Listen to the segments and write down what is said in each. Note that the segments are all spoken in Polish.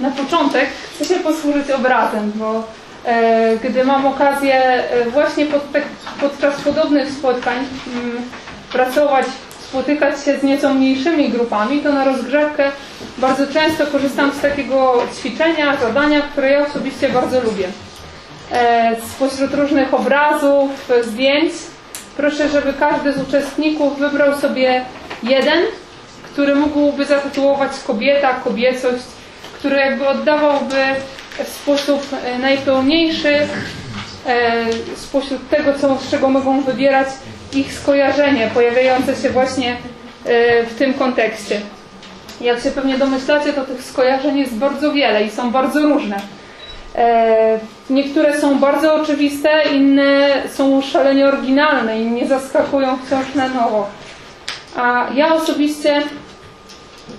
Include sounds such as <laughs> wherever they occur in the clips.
na początek chcę się posłużyć obrazem, bo e, gdy mam okazję e, właśnie pod, podczas podobnych spotkań mm, pracować, spotykać się z nieco mniejszymi grupami, to na rozgrzewkę bardzo często korzystam z takiego ćwiczenia, zadania, które ja osobiście bardzo lubię. E, spośród różnych obrazów, zdjęć, proszę, żeby każdy z uczestników wybrał sobie jeden, który mógłby zatytułować kobieta, kobiecość, który jakby oddawałby w sposób e, najpełniejszy e, spośród tego, co, z czego mogą wybierać ich skojarzenie pojawiające się właśnie e, w tym kontekście. Jak się pewnie domyślacie, to tych skojarzeń jest bardzo wiele i są bardzo różne. Niektóre są bardzo oczywiste, inne są szalenie oryginalne i mnie zaskakują wciąż na nowo. A ja osobiście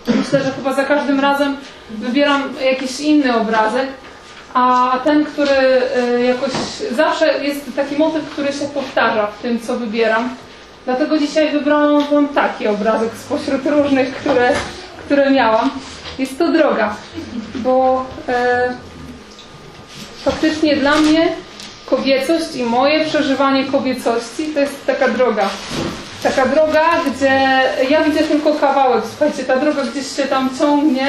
myślę, że chyba za każdym razem wybieram jakiś inny obrazek, a ten, który y, jakoś zawsze jest taki motyw, który się powtarza w tym, co wybieram. Dlatego dzisiaj wybrałam Wam taki obrazek spośród różnych, które, które miałam. Jest to droga, bo e, faktycznie dla mnie kobiecość i moje przeżywanie kobiecości to jest taka droga taka droga, gdzie ja widzę tylko kawałek. Słuchajcie, ta droga gdzieś się tam ciągnie,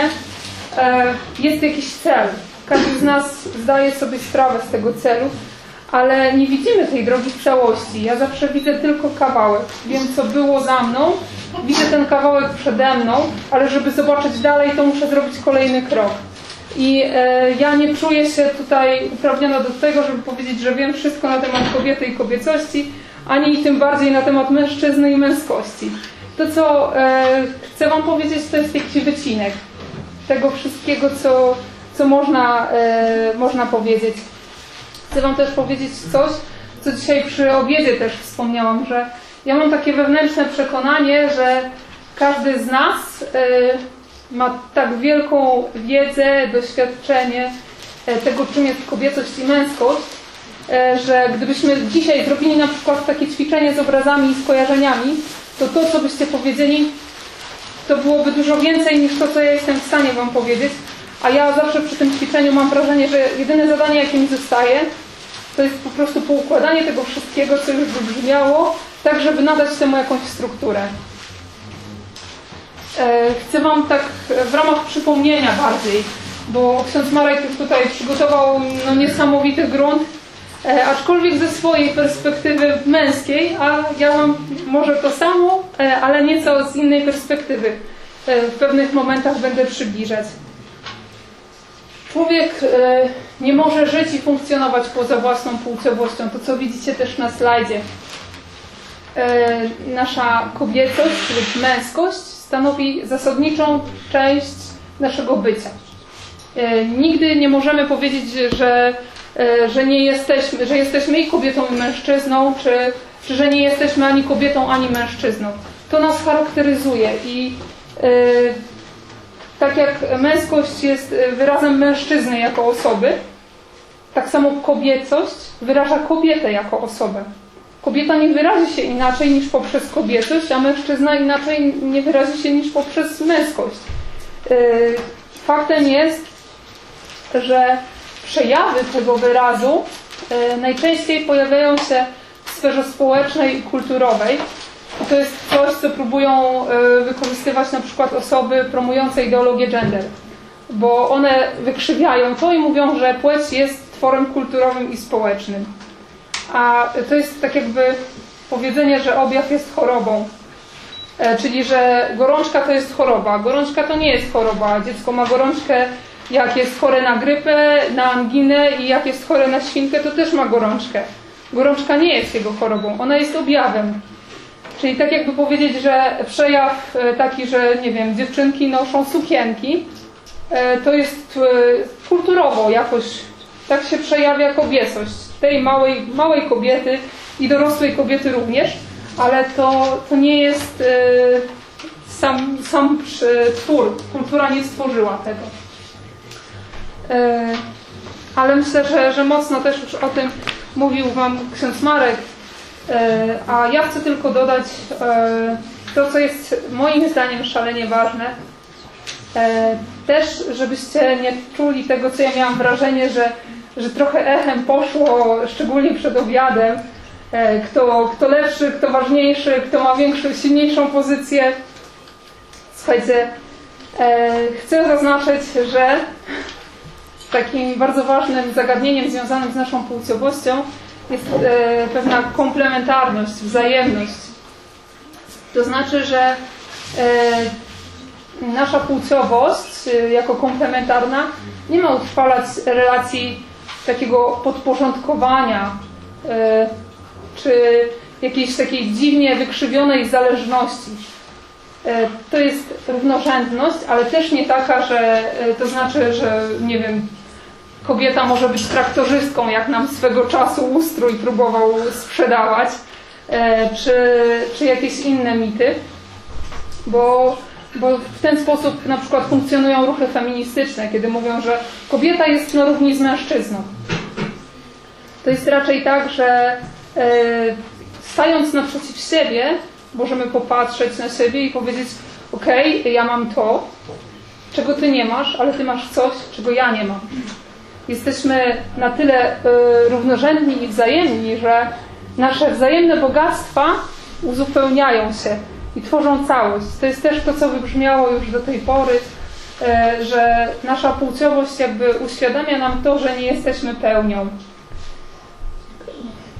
jest jakiś cel. Każdy z nas zdaje sobie sprawę z tego celu, ale nie widzimy tej drogi w całości. Ja zawsze widzę tylko kawałek. Wiem, co było za mną, widzę ten kawałek przede mną, ale żeby zobaczyć dalej, to muszę zrobić kolejny krok. I e, ja nie czuję się tutaj uprawniona do tego, żeby powiedzieć, że wiem wszystko na temat kobiety i kobiecości, ani tym bardziej na temat mężczyzny i męskości. To, co e, chcę Wam powiedzieć, to jest jakiś wycinek tego wszystkiego, co, co można, e, można powiedzieć. Chcę Wam też powiedzieć coś, co dzisiaj przy obiedzie też wspomniałam, że ja mam takie wewnętrzne przekonanie, że każdy z nas e, ma tak wielką wiedzę, doświadczenie e, tego, czym jest kobiecość i męskość, E, że gdybyśmy dzisiaj zrobili na przykład takie ćwiczenie z obrazami i skojarzeniami, to to, co byście powiedzieli, to byłoby dużo więcej niż to, co ja jestem w stanie Wam powiedzieć. A ja zawsze przy tym ćwiczeniu mam wrażenie, że jedyne zadanie, jakie mi zostaje, to jest po prostu poukładanie tego wszystkiego, co już wybrzmiało, tak, żeby nadać temu jakąś strukturę. E, chcę Wam tak w ramach przypomnienia bardziej, bo ksiądz Marek już tutaj przygotował no, niesamowity grunt, aczkolwiek ze swojej perspektywy męskiej, a ja mam może to samo, e, ale nieco z innej perspektywy. E, w pewnych momentach będę przybliżać. Człowiek nie może żyć i funkcjonować poza własną płciowością. To, co widzicie też na slajdzie. Nasza kobiecość lub męskość stanowi zasadniczą część naszego bycia. Nigdy nie możemy powiedzieć, że E, że nie jesteśmy, że jesteśmy i kobietą i mężczyzną, czy, czy że nie jesteśmy ani kobietą, ani mężczyzną. To nas charakteryzuje i yy, tak jak męskość jest wyrazem mężczyzny jako osoby, tak samo kobiecość wyraża kobietę jako osobę. Kobieta nie wyrazi się inaczej niż poprzez kobiecość, a mężczyzna inaczej nie wyrazi się niż poprzez męskość. Faktem jest, że przejawy tego wyrazu e, najczęściej pojawiają się w sferze społecznej i kulturowej. To jest coś, co próbują e, wykorzystywać na przykład osoby promujące ideologię gender. Bo one wykrzywiają to i mówią, że płeć jest tworem kulturowym i społecznym. A to jest tak jakby powiedzenie, że objaw jest chorobą. E, czyli, że gorączka to jest choroba. Gorączka to nie jest choroba. Dziecko ma gorączkę jak jest chore na grypę, na anginę i jak jest chore na świnkę, to też ma gorączkę. Gorączka nie jest jego chorobą, ona jest objawem. Czyli tak jakby powiedzieć, że przejaw e, taki, że nie wiem, dziewczynki noszą sukienki, e, to jest e, kulturowo jakoś, tak się przejawia kobiecość tej małej, małej kobiety i dorosłej kobiety również, ale to, to nie jest sam, sam twór. Kultura nie stworzyła tego. E, ale myślę, że, że mocno też już o tym mówił Wam ksiądz Marek, e, a ja chcę tylko dodać e, to, co jest moim zdaniem szalenie ważne, Też, żebyście nie czuli tego, co ja miałam wrażenie, że, że trochę echem poszło, szczególnie przed obiadem, kto, kto lepszy, kto ważniejszy, kto ma większą, silniejszą pozycję. Słuchajcie, chcę zaznaczyć, że takim bardzo ważnym zagadnieniem związanym z naszą płciowością jest e, pewna komplementarność, wzajemność. To znaczy, że e, nasza płciowość e, jako komplementarna nie ma utrwalać relacji takiego podporządkowania czy jakiejś takiej dziwnie wykrzywionej zależności. To jest równorzędność, ale też nie taka, że to znaczy, że nie wiem, kobieta może być traktorzystką, jak nam swego czasu ustrój próbował sprzedawać, e, czy, czy jakieś inne mity, bo, bo w ten sposób na przykład funkcjonują ruchy feministyczne, kiedy mówią, że kobieta jest na równi z mężczyzną. To jest raczej tak, że e, stając naprzeciw siebie, możemy popatrzeć na siebie i powiedzieć: OK, ja mam to, czego ty nie masz, ale ty masz coś, czego ja nie mam jesteśmy na tyle y, równorzędni i wzajemni, że nasze wzajemne bogactwa uzupełniają się i tworzą całość. To jest też to, co wybrzmiało już do tej pory, y, że nasza płciowość jakby uświadamia nam to, że nie jesteśmy pełnią.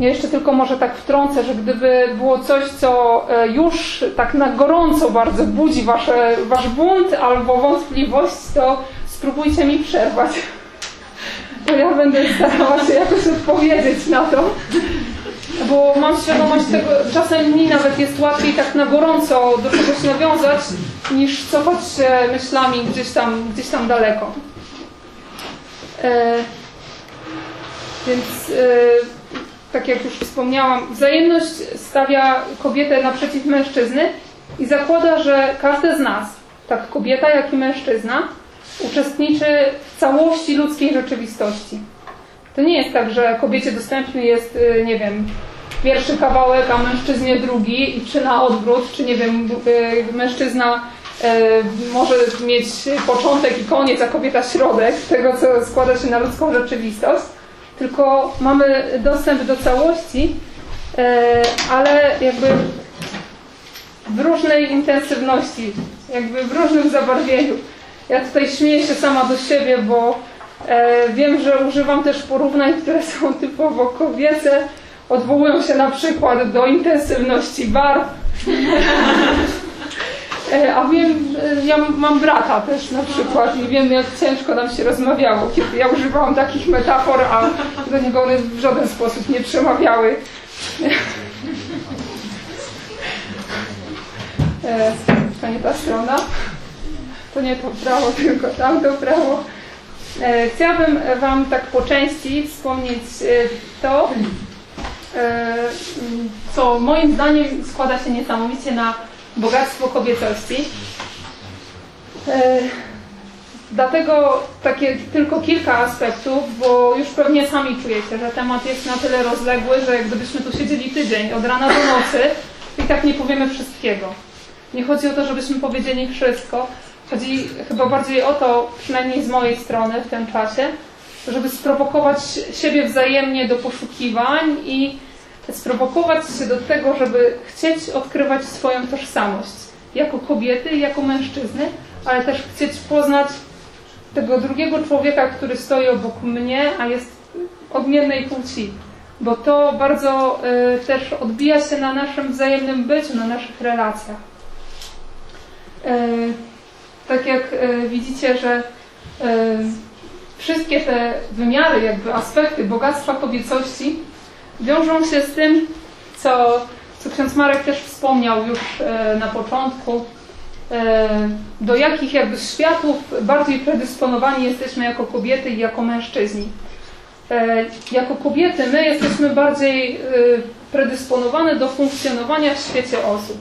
Ja jeszcze tylko może tak wtrącę, że gdyby było coś, co y, już tak na gorąco bardzo budzi wasze, wasz bunt albo wątpliwość, to spróbujcie mi przerwać to ja będę starała się jakoś odpowiedzieć na to. Bo mam świadomość tego, czasem mi nawet jest łatwiej tak na gorąco do czegoś nawiązać, niż cofać się myślami gdzieś tam, gdzieś tam daleko. E, więc e, tak jak już wspomniałam, wzajemność stawia kobietę naprzeciw mężczyzny i zakłada, że każdy z nas, tak kobieta jak i mężczyzna, uczestniczy w całości ludzkiej rzeczywistości. To nie jest tak, że kobiecie dostępny jest, y, nie wiem, pierwszy kawałek, a mężczyznie drugi, czy na odwrót, czy nie wiem, y, mężczyzna y, może mieć początek i koniec, a kobieta środek tego, co składa się na ludzką rzeczywistość. Tylko mamy dostęp do całości, ale jakby w różnej intensywności, jakby w różnym zabarwieniu. Ja tutaj śmieję się sama do siebie, bo e, wiem, że używam też porównań, które są typowo kobiece. Odwołują się na przykład do intensywności barw. e, a wiem, ja mam brata też na przykład i wiem, jak ciężko nam się rozmawiało, kiedy ja używałam takich metafor, a do niego one w żaden sposób nie przemawiały. e, to nie ta strona to nie to prawo, <laughs> tylko tamto prawo. E, chciałabym Wam tak po części wspomnieć e, to, e, co moim zdaniem składa się niesamowicie na bogactwo kobiecości. Dlatego takie tylko kilka aspektów, bo już pewnie sami czujecie, że temat jest na tyle rozległy, że gdybyśmy tu siedzieli tydzień od rana do nocy, i tak nie powiemy wszystkiego. Nie chodzi o to, żebyśmy powiedzieli wszystko, Chodzi chyba bardziej o to, przynajmniej z mojej strony w tym czasie, żeby sprowokować siebie wzajemnie do poszukiwań i sprowokować się do tego, żeby chcieć odkrywać swoją tożsamość jako kobiety jako mężczyzny, ale też chcieć poznać tego drugiego człowieka, który stoi obok mnie, a jest odmiennej płci. Bo to bardzo y, też odbija się na naszym wzajemnym byciu, na naszych relacjach. Y, tak jak e, widzicie, że e, wszystkie te wymiary, jakby aspekty bogactwa kobiecości wiążą się z tym, co, co ksiądz Marek też wspomniał już e, na początku, do jakich jakby światów bardziej predysponowani jesteśmy jako kobiety i jako mężczyźni. Jako kobiety my jesteśmy bardziej predysponowane do funkcjonowania w świecie osób.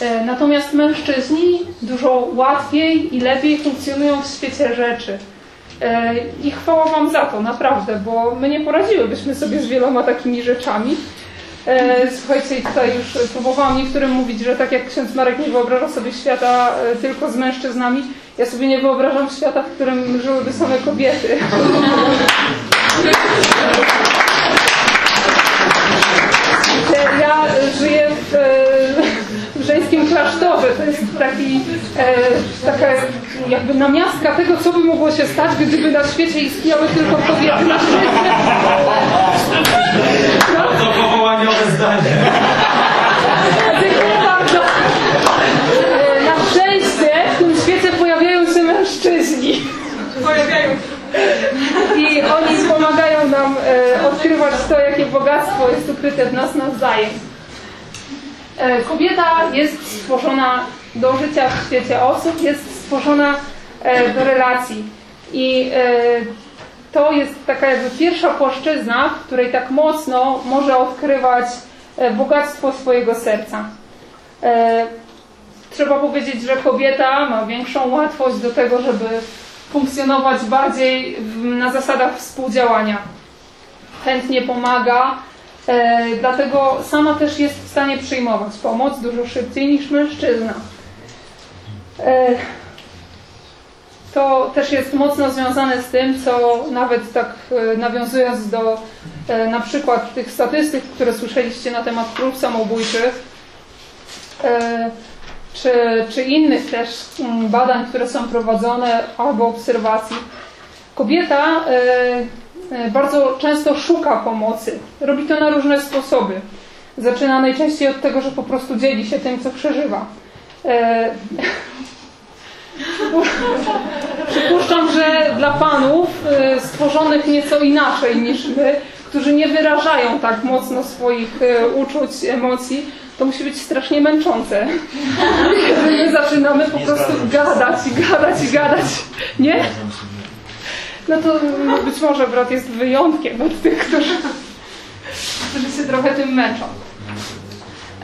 E, natomiast mężczyźni dużo łatwiej i lepiej funkcjonują w świecie rzeczy. E, I chwała Wam za to, naprawdę, bo my nie poradziłybyśmy sobie z wieloma takimi rzeczami. E, słuchajcie, tutaj już próbowałam niektórym mówić, że tak jak ksiądz Marek nie wyobraża sobie świata tylko z mężczyznami, ja sobie nie wyobrażam świata, w którym żyłyby same kobiety. Ja żyję w, klasztorze. To jest taki, e, taka jakby namiastka tego, co by mogło się stać, gdyby na świecie istniały tylko kobiety na świecie. No? To powołaniowe zdanie. Dziękuję bardzo. E, Na szczęście w tym świecie pojawiają się mężczyźni. Pojawiają. I oni pomagają nam e, odkrywać to, jakie bogactwo jest ukryte w nas nawzajem. E, kobieta jest stworzona do życia w świecie osób, jest stworzona e, do relacji. I e, to jest taka jakby pierwsza płaszczyzna, w której tak mocno może odkrywać e, bogactwo swojego serca. E, trzeba powiedzieć, że kobieta ma większą łatwość do tego, żeby funkcjonować bardziej na zasadach współdziałania. Chętnie pomaga, e, dlatego sama też jest w stanie przyjmować pomoc dużo szybciej niż mężczyzna. E, to też jest mocno związane z tym, co nawet tak e, nawiązując do e, na przykład tych statystyk, które słyszeliście na temat prób samobójczych, e, czy, czy innych też mm, badań, które są prowadzone albo obserwacji. Kobieta e, e, bardzo często szuka pomocy. Robi to na różne sposoby. Zaczyna najczęściej od tego, że po prostu dzieli się tym, co przeżywa. E, <laughs> Przypuszczam, że dla panów e, stworzonych nieco inaczej niż my, którzy nie wyrażają tak mocno swoich e, uczuć, emocji, to musi być strasznie męczące. <laughs> Kiedy my zaczynamy po prostu gadać i gadać i gadać. Nie? No to być może brat jest wyjątkiem od tych, którzy, którzy się trochę tym męczą.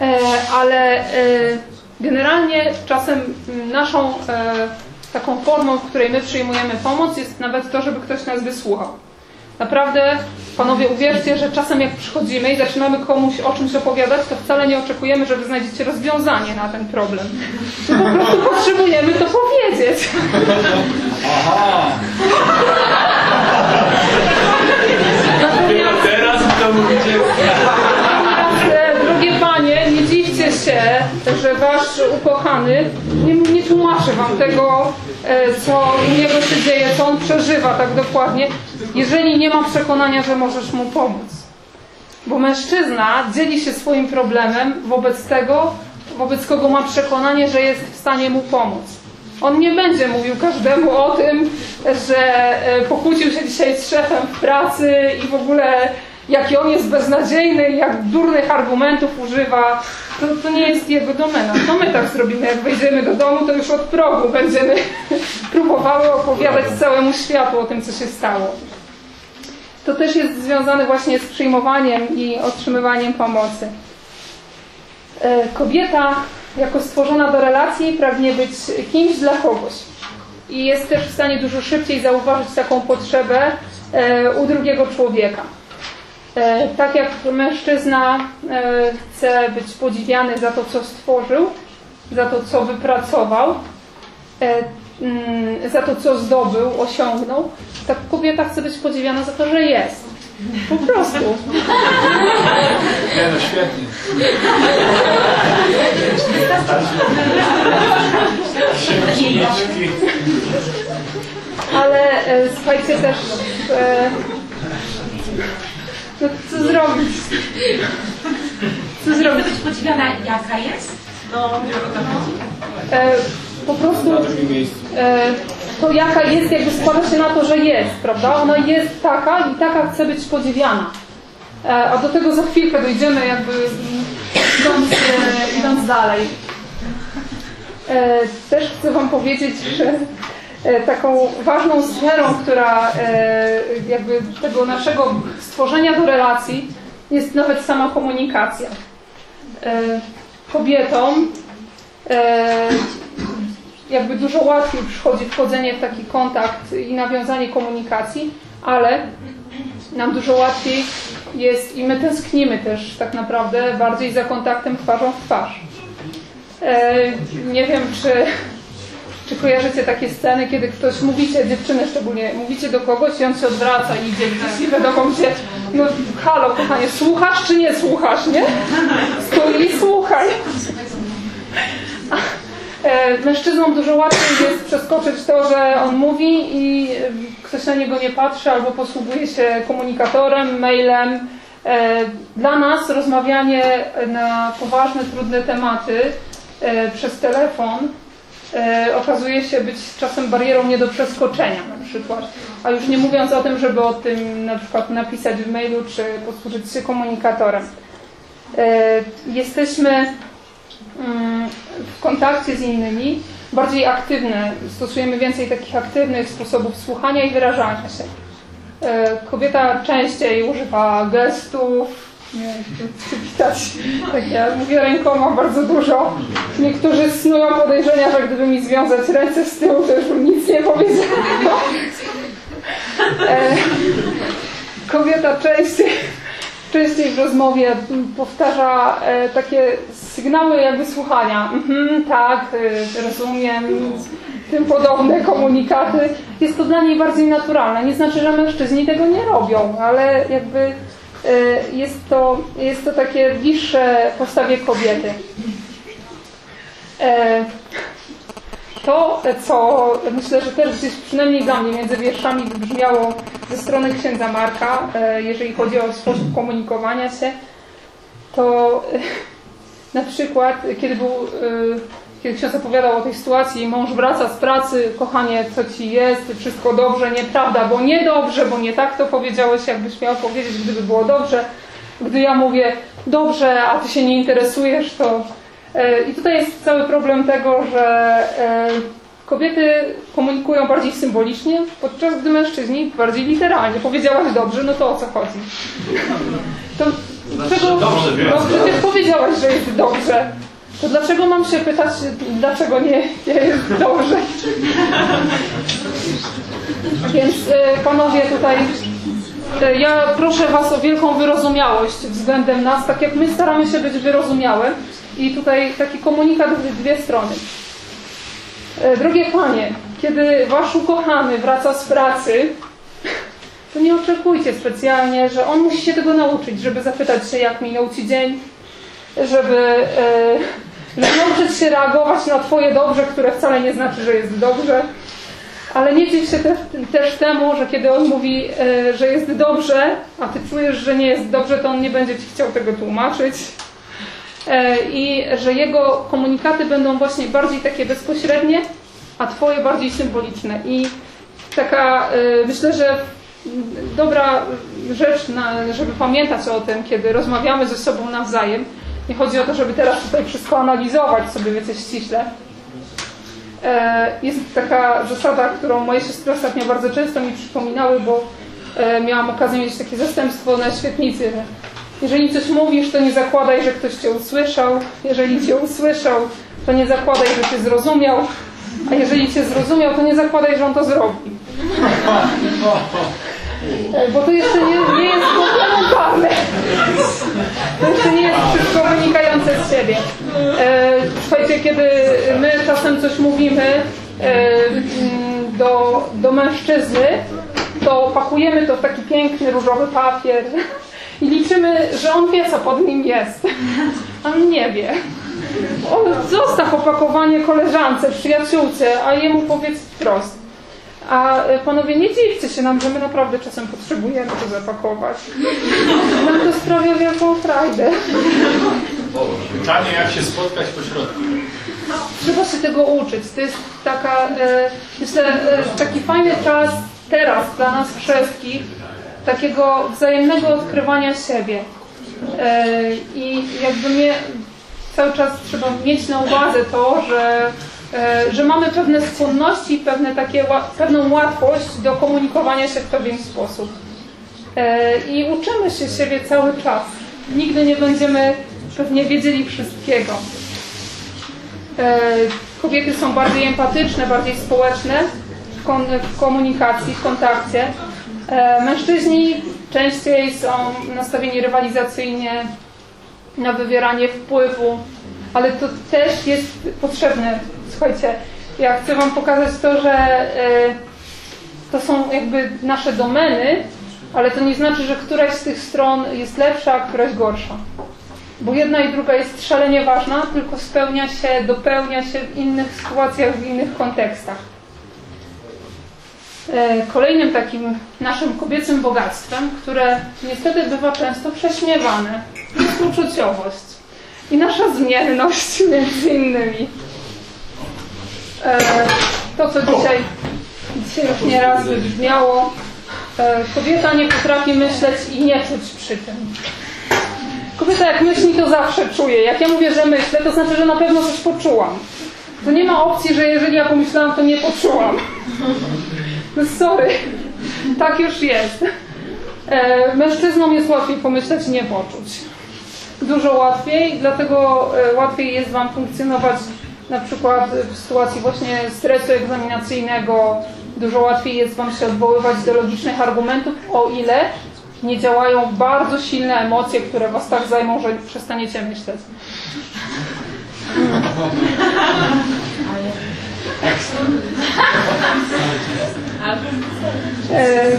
E, ale e, generalnie czasem naszą e, taką formą, w której my przyjmujemy pomoc, jest nawet to, żeby ktoś nas wysłuchał. Naprawdę, panowie, uwierzcie, że czasem jak przychodzimy i zaczynamy komuś o czymś opowiadać, to wcale nie oczekujemy, że wy znajdziecie rozwiązanie na ten problem. My po prostu potrzebujemy to powiedzieć. Natomiast Teraz to mówicie. E, Drogie panie, nie dziwcie się, że wasz ukochany nie, nie tłumaczy wam tego, e, co u niego się dzieje, co on przeżywa tak dokładnie, jeżeli nie ma przekonania, że możesz mu pomóc. Bo mężczyzna dzieli się swoim problemem wobec tego, wobec kogo ma przekonanie, że jest w stanie mu pomóc. On nie będzie mówił każdemu o tym, że e, pokłócił się dzisiaj z szefem w pracy i w ogóle jaki on jest beznadziejny i jak durnych argumentów używa. To, to nie jest jego domena. To my tak zrobimy, jak wejdziemy do domu, to już od progu będziemy <laughs> próbowały opowiadać całemu światu o tym, co się stało. To też jest związane właśnie z przyjmowaniem i otrzymywaniem pomocy. E, Kobieta, jako stworzona do relacji, pragnie być kimś dla kogoś. I jest też w stanie dużo szybciej zauważyć taką potrzebę e, u drugiego człowieka. E, Tak jak mężczyzna e, chce być podziwiany za to, co stworzył, za to, co wypracował, e, mm, za to, co zdobył, osiągnął, tak kobieta chce być podziwiana za to, że jest. Po prostu. Nie no, świetnie. Ale słuchajcie też, e, no co zrobić? Co zrobić? Być podziwiana jaka jest? No, E, po prostu e, to jaka jest, jakby składa się na to, że jest, prawda? Ona jest taka i taka chce być podziwiana. E, a do tego za chwilkę dojdziemy, jakby idąc, e, idąc dalej. E, też chcę Wam powiedzieć, że e, taką ważną sferą, która e, jakby tego naszego stworzenia do relacji jest nawet sama komunikacja. E, Kobietom e, jakby dużo łatwiej przychodzi wchodzenie w taki kontakt i nawiązanie komunikacji, ale nam dużo łatwiej jest i my tęsknimy też tak naprawdę bardziej za kontaktem twarzą w twarz. E, nie wiem, czy, czy kojarzycie takie sceny, kiedy ktoś mówicie, dziewczyny szczególnie, mówicie do kogoś i on się odwraca i idzie gdzieś nie wiadomo gdzie. No halo kochanie, słuchasz czy nie słuchasz, nie? Stój i słuchaj. E, Mężczyznom dużo łatwiej jest przeskoczyć to, że on mówi i e, ktoś na niego nie patrzy albo posługuje się komunikatorem, mailem. E, Dla nas rozmawianie na poważne, trudne tematy przez telefon okazuje się być czasem barierą nie do przeskoczenia na przykład. A już nie mówiąc o tym, żeby o tym na przykład napisać w mailu czy posłużyć się komunikatorem. E, Jesteśmy mm, w kontakcie z innymi, bardziej aktywne. Stosujemy więcej takich aktywnych sposobów słuchania i wyrażania się. E, Kobieta częściej używa gestów, nie tu widać, tak ja mówię rękoma bardzo dużo. Niektórzy snują podejrzenia, że gdyby mi związać ręce z tyłu, to już bym nic nie powiedziała. E, Kobieta częściej częściej w rozmowie powtarza e, takie sygnały jakby słuchania. Mhm, tak, e, rozumiem, tym podobne komunikaty. Jest to dla niej bardziej naturalne. Nie znaczy, że mężczyźni tego nie robią, ale jakby jest to, jest to takie bliższe postawie kobiety. E, to, co myślę, że też gdzieś przynajmniej dla mnie między wierszami wybrzmiało ze strony księdza Marka, e, jeżeli chodzi o sposób komunikowania się, to e, <laughs> na przykład, kiedy był, e, kiedy ksiądz opowiadał o tej sytuacji, mąż wraca z pracy, kochanie, co ci jest, wszystko dobrze, nieprawda, bo niedobrze, bo nie tak to powiedziałeś, jakbyś miał powiedzieć, gdyby było dobrze. Gdy ja mówię, dobrze, a ty się nie interesujesz, to E, I tutaj jest cały problem tego, że e, kobiety komunikują bardziej symbolicznie, podczas gdy mężczyźni bardziej literalnie. Powiedziałaś dobrze, no to o co chodzi? To dlaczego, dobrze, wiem. no przecież powiedziałaś, że jest dobrze. To dlaczego mam się pytać, dlaczego nie, dobrze? Więc e, panowie tutaj e, ja proszę Was o wielką wyrozumiałość względem nas, tak jak my staramy się być wyrozumiałe. I tutaj taki komunikat w dwie strony. E, Drogie Panie, kiedy Wasz ukochany wraca z pracy, to nie oczekujcie specjalnie, że on musi się tego nauczyć, żeby zapytać się, jak minął Ci dzień, żeby, e, żeby nauczyć się reagować na Twoje dobrze, które wcale nie znaczy, że jest dobrze. Ale nie dziw się też, też temu, że kiedy on mówi, e, że jest dobrze, a Ty czujesz, że nie jest dobrze, to on nie będzie Ci chciał tego tłumaczyć E, i że jego komunikaty będą właśnie bardziej takie bezpośrednie, a twoje bardziej symboliczne. I taka, myślę, że dobra rzecz, żeby pamiętać o tym, kiedy rozmawiamy ze sobą nawzajem. Nie chodzi o to, żeby teraz tutaj wszystko analizować sobie, wiecie, ściśle. E, Jest taka zasada, którą moje siostry ostatnio bardzo często mi przypominały, bo miałam okazję mieć takie zastępstwo na świetnicy, że jeżeli coś mówisz, to nie zakładaj, że ktoś Cię usłyszał. Jeżeli Cię usłyszał, to nie zakładaj, że Cię zrozumiał. A jeżeli Cię zrozumiał, to nie zakładaj, że On to zrobi. <laughs> E, Bo to jeszcze nie, nie jest komplementarne. To nie jest wszystko wynikające z siebie. E, Słuchajcie, kiedy my czasem coś mówimy e, do, do mężczyzny, to pakujemy to w taki piękny różowy papier i liczymy, że on wie, co pod nim jest. On nie wie. On zostaw opakowanie koleżance, przyjaciółce, a jemu powiedz wprost. A e, panowie, nie dziwcie się nam, że my naprawdę czasem potrzebujemy to zapakować. Nam to sprawia wielką frajdę. Pytanie, jak się spotkać po środku. Trzeba się tego uczyć. To jest taka, e, myślę, e, taki fajny czas teraz dla nas wszystkich, takiego wzajemnego odkrywania siebie. E, I jakby mnie cały czas trzeba mieć na uwadze to, że, e, że mamy pewne skłonności, pewne takie, pewną łatwość do komunikowania się w pewien sposób. E, I uczymy się siebie cały czas. Nigdy nie będziemy pewnie wiedzieli wszystkiego. E, Kobiety są bardziej empatyczne, bardziej społeczne w, komunikacji, w kontakcie. E, Mężczyźni częściej są nastawieni rywalizacyjnie na wywieranie wpływu, ale to też jest potrzebne. Słuchajcie, ja chcę Wam pokazać to, że e, to są jakby nasze domeny, ale to nie znaczy, że któraś z tych stron jest lepsza, a któraś gorsza. Bo jedna i druga jest szalenie ważna, tylko spełnia się, dopełnia się w innych sytuacjach, w innych kontekstach. E, Kolejnym takim naszym kobiecym bogactwem, które niestety bywa często prześmiewane, jest uczuciowość i nasza zmienność między innymi. E, To, co dzisiaj, dzisiaj już nieraz wybrzmiało, e, kobieta nie potrafi myśleć i nie czuć przy tym. Kobieta jak myśli, to zawsze czuje. Jak ja mówię, że myślę, to znaczy, że na pewno coś poczułam. To nie ma opcji, że jeżeli ja pomyślałam, to nie poczułam. No sorry, tak już jest. E, mężczyznom jest łatwiej pomyśleć i nie poczuć. Dużo łatwiej, dlatego łatwiej jest Wam funkcjonować na przykład w sytuacji właśnie stresu egzaminacyjnego. Dużo łatwiej jest Wam się odwoływać do logicznych argumentów, o ile nie działają bardzo silne emocje, które Was tak zajmą, że przestaniecie myśleć. E,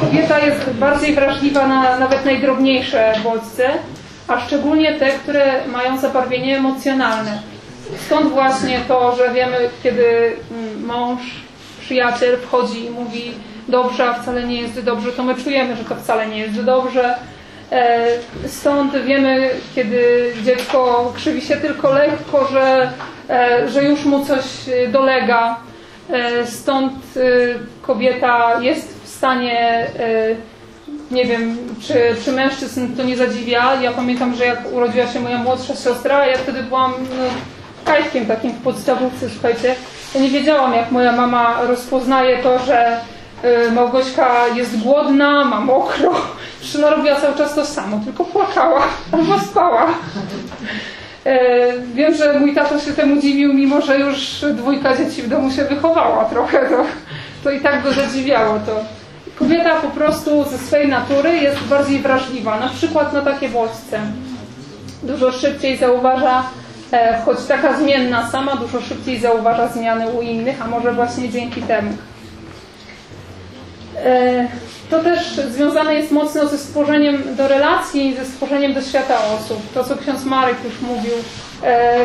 Kobieta jest bardziej wrażliwa na nawet najdrobniejsze bodźce, a szczególnie te, które mają zabarwienie emocjonalne. Stąd właśnie to, że wiemy, kiedy mm, mąż, przyjaciel wchodzi i mówi dobrze, a wcale nie jest dobrze, to my czujemy, że to wcale nie jest dobrze. E, Stąd wiemy, kiedy dziecko krzywi się tylko lekko, że, e, że już mu coś e, dolega. Stąd kobieta jest w stanie, nie wiem, czy, czy mężczyzn to nie zadziwia. Ja pamiętam, że jak urodziła się moja młodsza siostra, ja wtedy byłam no, kajtkiem takim w podstawówce, słuchajcie. Ja nie wiedziałam, jak moja mama rozpoznaje to, że y, Małgośka jest głodna, ma mokro. <laughs> Przecież robiła cały czas to samo, tylko płakała <laughs> albo spała. E, Wiem, że mój tato się temu dziwił, mimo że już dwójka dzieci w domu się wychowała trochę, to, to i tak go zadziwiało to. Kobieta po prostu ze swojej natury jest bardziej wrażliwa, na przykład na takie bodźce. Dużo szybciej zauważa, choć taka zmienna sama, dużo szybciej zauważa zmiany u innych, a może właśnie dzięki temu. E, To też związane jest mocno ze stworzeniem do relacji ze stworzeniem do świata osób. To, co ksiądz Marek już mówił. E,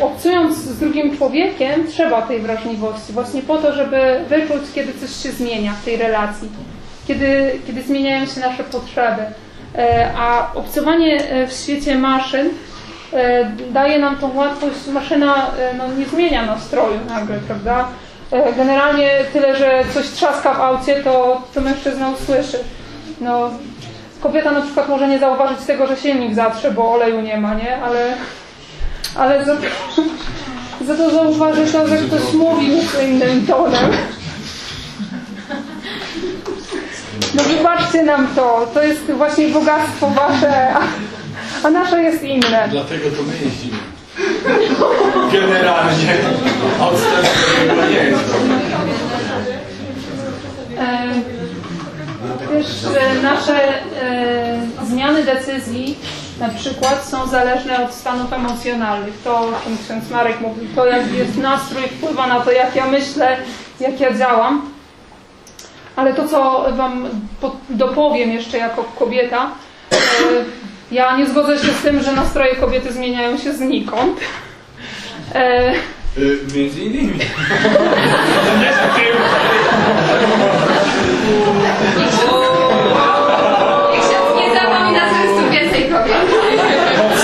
Obcując z drugim człowiekiem, trzeba tej wrażliwości, właśnie po to, żeby wyczuć, kiedy coś się zmienia w tej relacji, kiedy, kiedy zmieniają się nasze potrzeby. E, A obcowanie e, w świecie maszyn e, daje nam tą łatwość. Maszyna e, no, nie zmienia nastroju nagle, prawda? E, Generalnie tyle, że coś trzaska w aucie, to, to mężczyzna usłyszy. No, kobieta na przykład może nie zauważyć tego, że silnik zatrze, bo oleju nie ma, nie? Ale, ale za, za to zauważy to, że ktoś mówił innym tonem. No wybaczcie nam to, to jest właśnie bogactwo wasze, a, nasze jest inne. Dlatego to my jeździmy. Generalnie. A odstępstwo tego nie jest. E, Też nasze e, zmiany decyzji na przykład są zależne od stanów emocjonalnych. To, o czym ksiądz Marek to jak jest nastrój wpływa na to, jak ja myślę, jak ja działam. Ale to, co Wam po- dopowiem jeszcze jako kobieta, e, ja nie zgodzę się z tym, że nastroje kobiety zmieniają się znikąd. E, Y, Między innymi. Niech się nie zapomina, że jest tu więcej kobiet.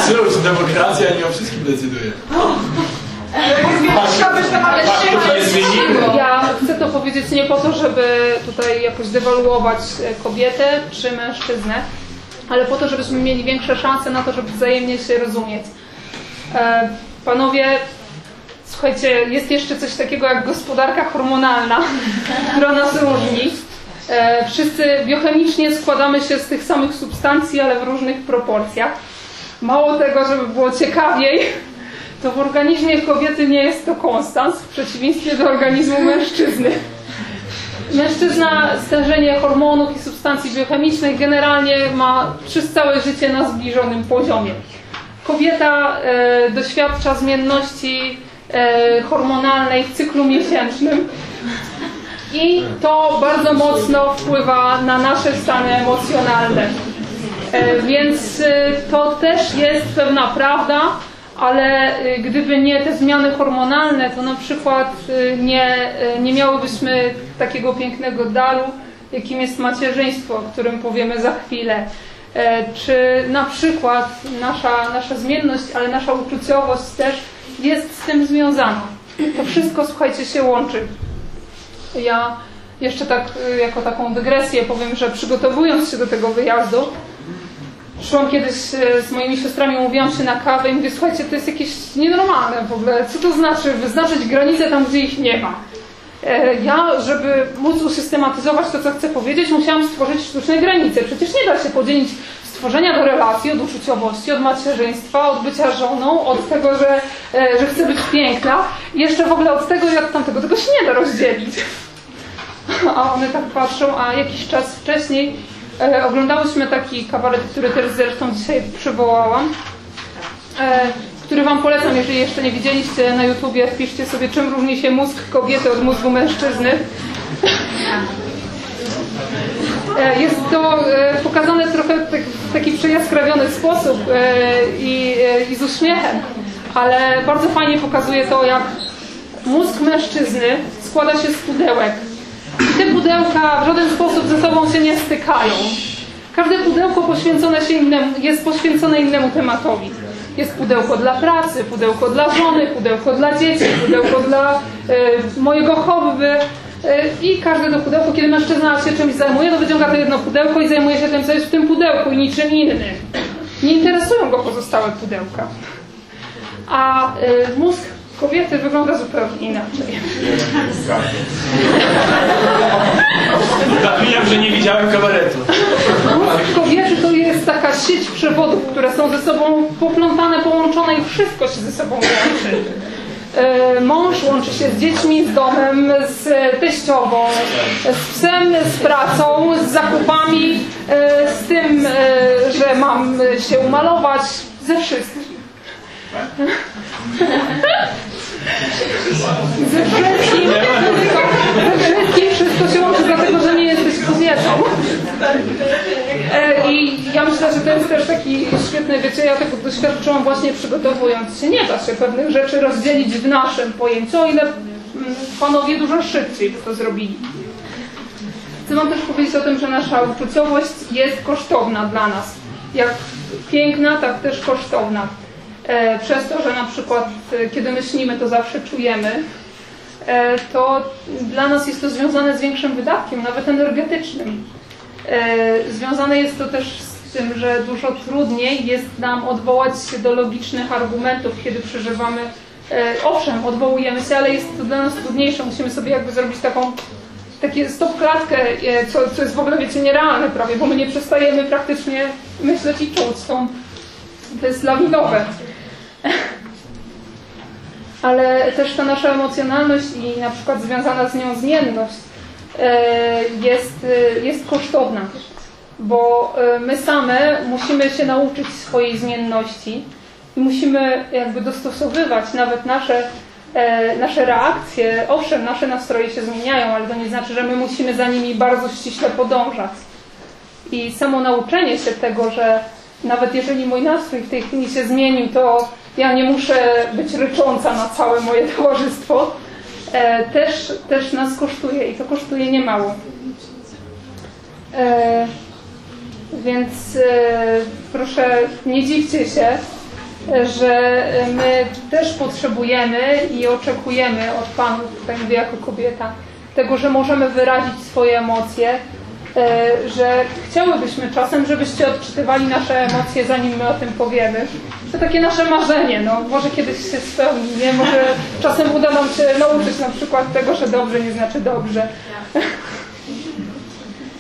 Cóż, demokracja nie o wszystkim decyduje. Ja chcę to powiedzieć nie po to, żeby tutaj jakoś dewaluować e, kobietę czy mężczyznę, ale po to, żebyśmy mieli większe szanse na to, żeby wzajemnie się rozumieć. E, Panowie, słuchajcie, jest jeszcze coś takiego jak gospodarka hormonalna, <laughs> która nas różni. E, Wszyscy biochemicznie składamy się z tych samych substancji, ale w różnych proporcjach. Mało tego, żeby było ciekawiej, to w organizmie kobiety nie jest to konstans, w przeciwieństwie do organizmu mężczyzny. Mężczyzna stężenie hormonów i substancji biochemicznych generalnie ma przez całe życie na zbliżonym poziomie. Kobieta e, doświadcza zmienności e, hormonalnej w cyklu miesięcznym i to bardzo mocno wpływa na nasze stany emocjonalne. E, Więc e, to też jest pewna prawda, ale e, gdyby nie te zmiany hormonalne, to na przykład e, nie, e, nie miałybyśmy takiego pięknego daru, jakim jest macierzyństwo, o którym powiemy za chwilę. E, Czy na przykład nasza, nasza zmienność, ale nasza uczuciowość też jest z tym związana. To wszystko, słuchajcie, się łączy. Ja jeszcze tak y, jako taką dygresję powiem, że przygotowując się do tego wyjazdu, szłam kiedyś y, z moimi siostrami, umówiłam się na kawę i mówię, słuchajcie, to jest jakieś nienormalne w ogóle. Co to znaczy wyznaczyć granice tam, gdzie ich nie ma? E, Ja, żeby móc usystematyzować to, co chcę powiedzieć, musiałam stworzyć sztuczne granice. Przecież nie da się podzielić stworzenia do relacji, od uczuciowości, od macierzyństwa, od bycia żoną, od tego, że, e, że chcę być piękna jeszcze w ogóle od tego i od tamtego. Tego się nie da rozdzielić. <laughs> A one tak patrzą, a jakiś czas wcześniej e, oglądałyśmy taki kabaret, który też zresztą dzisiaj przywołałam, e, który Wam polecam, jeżeli jeszcze nie widzieliście na YouTubie, wpiszcie sobie, czym różni się mózg kobiety od mózgu mężczyzny. E, Jest to e, pokazane trochę tak- w taki przejaskrawiony sposób e, i, i z uśmiechem, ale bardzo fajnie pokazuje to, jak mózg mężczyzny składa się z pudełek. Te pudełka w żaden sposób ze sobą się nie stykają. Każde pudełko poświęcone się innemu, jest poświęcone innemu tematowi. Jest pudełko dla pracy, pudełko dla żony, pudełko dla dzieci, pudełko dla e, mojego hobby. E, I każde to pudełko, kiedy mężczyzna się czymś zajmuje, to wyciąga to jedno pudełko i zajmuje się tym, co jest w tym pudełku i niczym innym. Nie interesują go pozostałe pudełka. A e, mózg kobiety wygląda zupełnie inaczej. Zapomniałem, że nie widziałem kabaretu. Mózg kobiety to jest taka sieć przewodów, które są ze sobą poplątane, połączone i wszystko się ze sobą łączy. E, Mąż łączy się z dziećmi, z domem, z teściową, z psem, z pracą, z zakupami, e, z tym, e, że mam się umalować, ze wszystkim. Ze wszystkim, ze wszystkim wszystko się łączy, dlatego że nie jesteś kobietą. I ja myślę, że to jest też taki świetny, wiecie, ja tego doświadczyłam właśnie przygotowując się. Nie da się pewnych rzeczy rozdzielić w naszym pojęciu, o ile mm, panowie dużo szybciej by to zrobili. Chcę wam też powiedzieć o tym, że nasza uczuciowość jest kosztowna dla nas. Jak piękna, tak też kosztowna. E, Przez to, że na przykład e, kiedy myślimy, to zawsze czujemy, e, to dla nas jest to związane z większym wydatkiem, nawet energetycznym. E, Związane jest to też z tym, że dużo trudniej jest nam odwołać się do logicznych argumentów, kiedy przeżywamy. e, Owszem, odwołujemy się, ale jest to dla nas trudniejsze. Musimy sobie jakby zrobić taką takie stop klatkę, e, co, co jest w ogóle, wiecie, nierealne prawie, bo my nie przestajemy praktycznie myśleć i czuć. Tą, to jest lawinowe. Ale też ta nasza emocjonalność i na przykład związana z nią zmienność jest, e, jest kosztowna, bo e, my same musimy się nauczyć swojej zmienności i musimy jakby dostosowywać nawet nasze, e, nasze reakcje. Owszem, nasze nastroje się zmieniają, ale to nie znaczy, że my musimy za nimi bardzo ściśle podążać. I samo nauczenie się tego, że nawet jeżeli mój nastrój w tej chwili się zmienił, to ja nie muszę być rycząca na całe moje <laughs> towarzystwo, e, też, też nas kosztuje i to kosztuje niemało. E, więc e, proszę, nie dziwcie się, że my też potrzebujemy i oczekujemy od Panów, tutaj mówię jako kobieta, tego, że możemy wyrazić swoje emocje, e, że chciałybyśmy czasem, żebyście odczytywali nasze emocje, zanim my o tym powiemy. To takie nasze marzenie, no może kiedyś się spełni, nie? Może czasem uda nam się nauczyć na przykład tego, że dobrze nie znaczy dobrze. <laughs>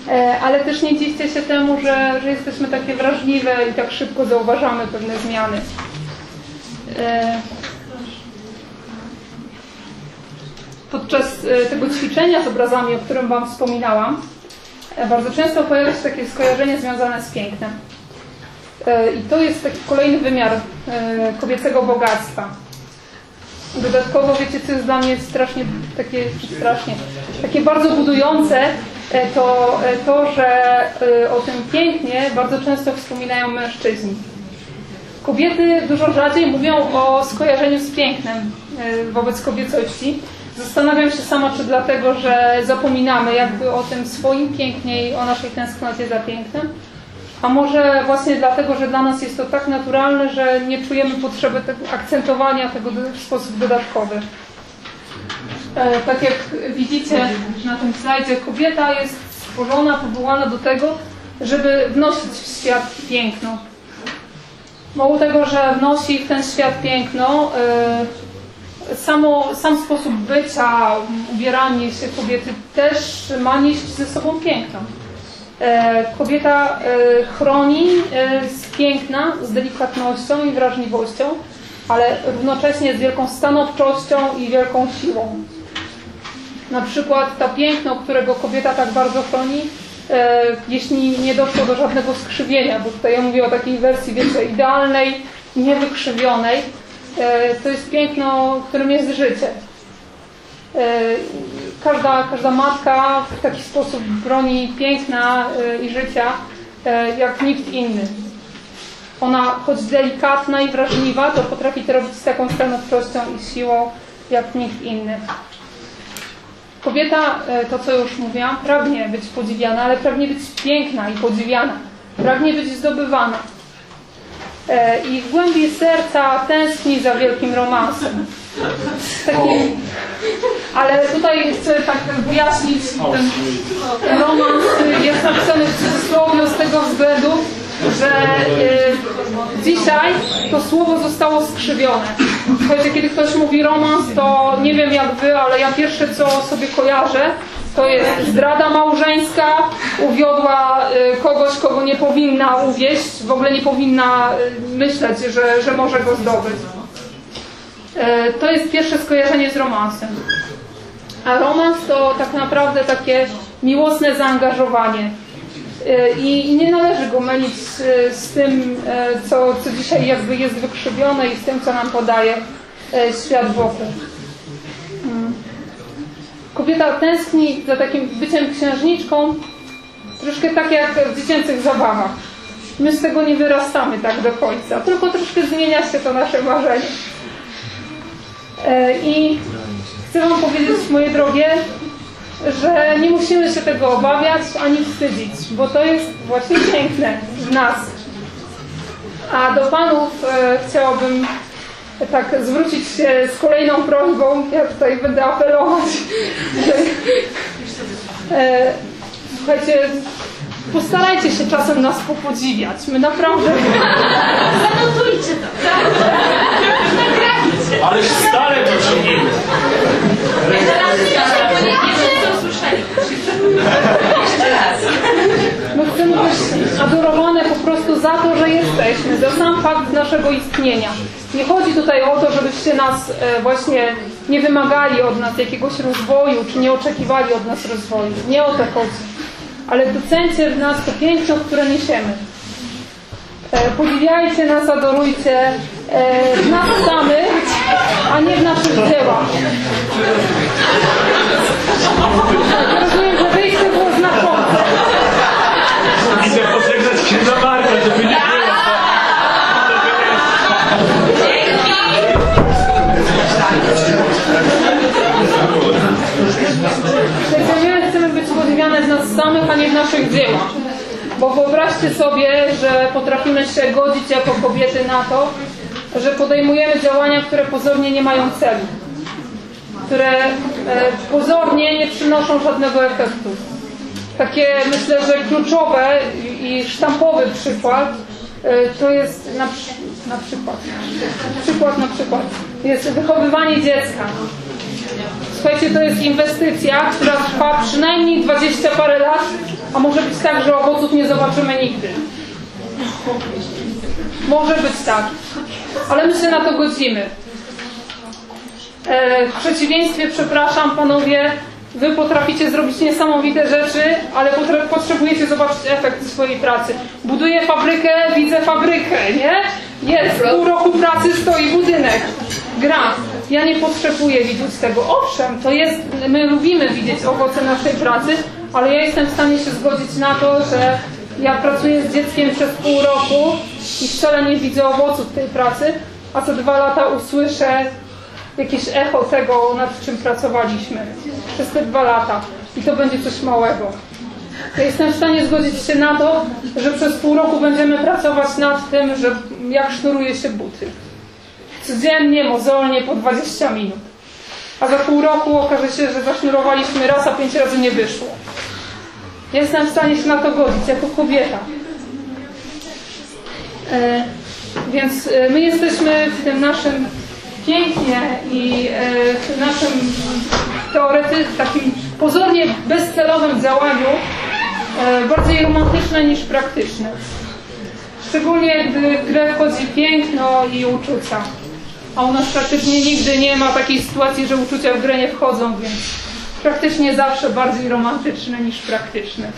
E, Ale też nie dziwcie się temu, że, że jesteśmy takie wrażliwe i tak szybko zauważamy pewne zmiany. E, podczas e, tego ćwiczenia z obrazami, o którym Wam wspominałam, bardzo często pojawia się takie skojarzenie związane z pięknem. E, I to jest taki kolejny wymiar e, kobiecego bogactwa. Dodatkowo wiecie, co jest dla mnie strasznie takie, strasznie, takie bardzo budujące, e, to to, że o tym pięknie bardzo często wspominają mężczyźni. Kobiety dużo rzadziej mówią o skojarzeniu z pięknem wobec kobiecości. Zastanawiam się sama, czy dlatego, że zapominamy jakby o tym swoim pięknie i o naszej tęsknocie za pięknem, a może właśnie dlatego, że dla nas jest to tak naturalne, że nie czujemy potrzeby tego akcentowania tego w sposób dodatkowy. E, Tak jak widzicie na tym slajdzie, kobieta jest stworzona, powołana do tego, żeby wnosić w świat piękno. Mało tego, że wnosi w ten świat piękno, y, samo, sam sposób bycia, ubieranie się kobiety też ma nieść ze sobą piękno. E, Kobieta e, chroni e, z piękna, z delikatnością i wrażliwością, ale równocześnie z wielką stanowczością i wielką siłą. Na przykład to piękno, którego kobieta tak bardzo chroni, jeśli nie doszło do żadnego skrzywienia, bo tutaj ja mówię o takiej wersji, wiecie, idealnej, niewykrzywionej, to jest piękno, którym jest życie. E, Każda, każda matka w taki sposób broni piękna e, i życia e, jak nikt inny. Ona, choć delikatna i wrażliwa, to potrafi to robić z taką stanowczością i siłą jak nikt inny. Kobieta, to co już mówiłam, pragnie być podziwiana, ale pragnie być piękna i podziwiana. Pragnie być zdobywana. I w głębi serca tęskni za wielkim romansem. Ale tutaj chcę tak wyjaśnić, ten, ten romans jest napisany w cudzysłowie z tego względu, że y, dzisiaj to słowo zostało skrzywione. Słuchajcie, kiedy ktoś mówi romans, to nie wiem jak wy, ale ja pierwsze co sobie kojarzę, to jest zdrada małżeńska, uwiodła y, kogoś, kogo nie powinna uwieść, w ogóle nie powinna y, myśleć, że, że może go zdobyć. E, To jest pierwsze skojarzenie z romansem. A romans to tak naprawdę takie miłosne zaangażowanie. E, I nie należy go mylić z, z tym, e, co, co dzisiaj jakby jest wykrzywione i z tym, co nam podaje świat wokół. Mm. Kobieta tęskni za takim byciem księżniczką, troszkę tak jak w dziecięcych zabawach. My z tego nie wyrastamy tak do końca, tylko troszkę zmienia się to nasze marzenie. E, I chcę Wam powiedzieć, moje drogie, że nie musimy się tego obawiać ani wstydzić, bo to jest właśnie <laughs> piękne w nas. A do Panów e, chciałabym tak zwrócić się z kolejną prośbą. Ja tutaj będę apelować. <laughs> e, Słuchajcie, postarajcie się czasem nas popodziwiać. My naprawdę <laughs> Zanotujcie to. Nagrajcie. Ależ stale to czynimy. Jeszcze raz, jeszcze, bo nie, nie wszyscy usłyszeli. Jeszcze raz. My chcemy być adorowane po prostu za to, że jesteśmy, za sam fakt naszego istnienia. Nie chodzi tutaj o to, żebyście nas e, właśnie nie wymagali od nas jakiegoś rozwoju, czy nie oczekiwali od nas rozwoju. Nie o to chodzi. Ale docencie w nas to piękno, które niesiemy. E, Podziwiajcie nas, adorujcie e, w nas samych, a nie w naszych dziełach. Naszych dziełach. Bo wyobraźcie sobie, że potrafimy się godzić jako kobiety na to, że podejmujemy działania, które pozornie nie mają celu. Które e, pozornie nie przynoszą żadnego efektu. Takie myślę, że kluczowe i sztampowy przykład e, to jest na, na przykład, przykład na przykład, jest wychowywanie dziecka. Słuchajcie, to jest inwestycja, która trwa przynajmniej 20 parę lat, a może być tak, że owoców nie zobaczymy nigdy. Może być tak, ale my się na to godzimy. E, w przeciwieństwie, przepraszam panowie, wy potraficie zrobić niesamowite rzeczy, ale potrzebujecie zobaczyć efekt swojej pracy. Buduję fabrykę, widzę fabrykę, nie? Jest, pół roku pracy stoi budynek. Gra. Ja nie potrzebuję widzieć tego. Owszem, to jest, my lubimy widzieć owoce naszej pracy, ale ja jestem w stanie się zgodzić na to, że ja pracuję z dzieckiem przez pół roku i wcale nie widzę owoców tej pracy, a co dwa lata usłyszę jakieś echo tego, nad czym pracowaliśmy przez te dwa lata. I to będzie coś małego. Ja jestem w stanie zgodzić się na to, że przez pół roku będziemy pracować nad tym, że jak sznuruje się buty. Codziennie, mozolnie, po 20 minut. A za pół roku okaże się, że zasznurowaliśmy raz, a pięć razy nie wyszło. Jestem w stanie się na to godzić, jako kobieta. E, więc e, my jesteśmy w tym naszym pięknie i e, w naszym teorety, takim pozornie bezcelowym działaniu e, bardziej romantyczne niż praktyczne. Szczególnie gdy w grę wchodzi piękno i uczucia. A u nas praktycznie nigdy nie ma takiej sytuacji, że uczucia w grę nie wchodzą, więc praktycznie zawsze bardziej romantyczne niż praktyczne.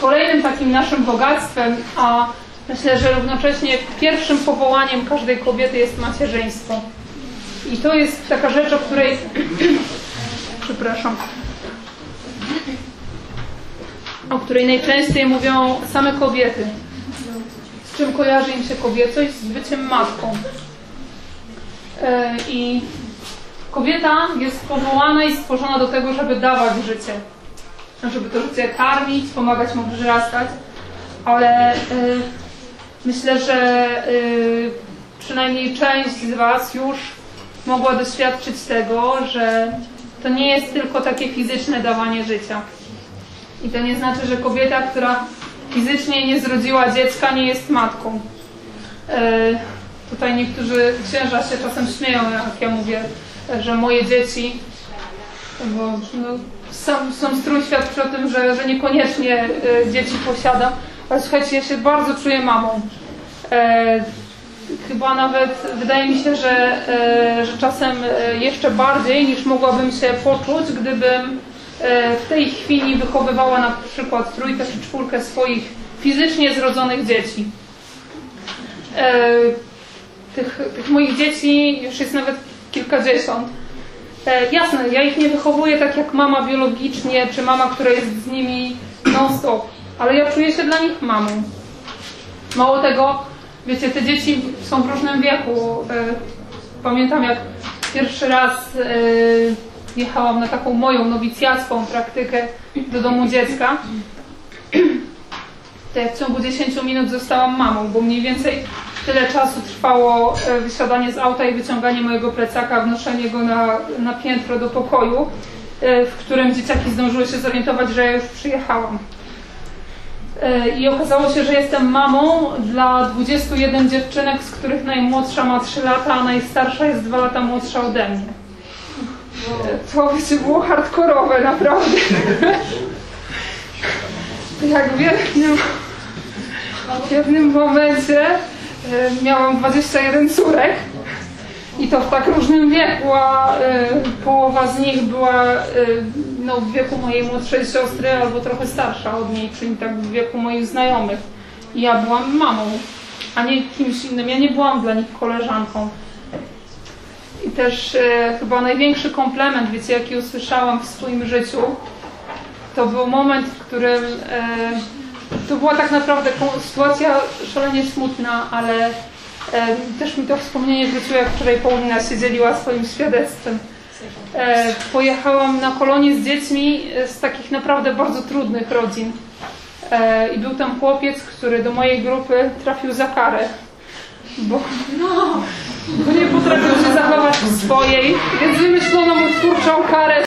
Kolejnym takim naszym bogactwem, a myślę, że równocześnie pierwszym powołaniem każdej kobiety jest macierzyństwo. I to jest taka rzecz, o której <clears throat> przepraszam, o której najczęściej mówią same kobiety. Z czym kojarzy im się kobiecość? Z byciem matką. E, I kobieta jest powołana i stworzona do tego, żeby dawać życie. Żeby to życie karmić, pomagać mu wzrastać. Ale y, myślę, że y, przynajmniej część z Was już mogła doświadczyć tego, że to nie jest tylko takie fizyczne dawanie życia. I to nie znaczy, że kobieta, która fizycznie nie zrodziła dziecka, nie jest matką. E, tutaj niektórzy księża się czasem śmieją, jak ja mówię, że moje dzieci, bo no, sam, sam strój świadczy o tym, że, że niekoniecznie e, dzieci posiadam, ale słuchajcie, ja się bardzo czuję mamą. E, chyba nawet wydaje mi się, że, e, że czasem e, jeszcze bardziej niż mogłabym się poczuć, gdybym e, w tej chwili wychowywała na przykład trójkę czy czwórkę swoich fizycznie zrodzonych dzieci. E, Tych, tych moich dzieci już jest nawet kilkadziesiąt. E, Jasne, ja ich nie wychowuję tak jak mama biologicznie, czy mama, która jest z nimi non-stop, ale ja czuję się dla nich mamą. Mało tego, wiecie, te dzieci są w różnym wieku. E, Pamiętam jak pierwszy raz e, jechałam na taką moją nowicjacką praktykę do domu dziecka. To jak w ciągu 10 minut zostałam mamą, bo mniej więcej tyle czasu trwało e, wysiadanie z auta i wyciąganie mojego plecaka, wnoszenie go na, na piętro do pokoju, e, w którym dzieciaki zdążyły się zorientować, że ja już przyjechałam. E, I okazało się, że jestem mamą dla 21 dziewczynek, z których najmłodsza ma 3 lata, a najstarsza jest 2 lata młodsza ode mnie. To wiecie, było hardkorowe, naprawdę. <laughs> Jak w jednym, w jednym momencie e, miałam 21 córek i to w tak różnym wieku, a e, połowa z nich była e, no, w wieku mojej młodszej siostry albo trochę starsza od niej, czyli tak w wieku moich znajomych. I ja byłam mamą, a nie kimś innym. Ja nie byłam dla nich koleżanką. I też chyba największy komplement, wiecie, jaki usłyszałam w swoim życiu, to był moment, w którym e, to była tak naprawdę sytuacja szalenie smutna, ale e, też mi to wspomnienie wróciło, jak wczoraj Paulina się dzieliła swoim świadectwem. E, pojechałam na kolonie z dziećmi z takich naprawdę bardzo trudnych rodzin. I był tam chłopiec, który do mojej grupy trafił za karę. Bo, bo nie potrafił się zachować w swojej, więc wymyślono mu twórczą karę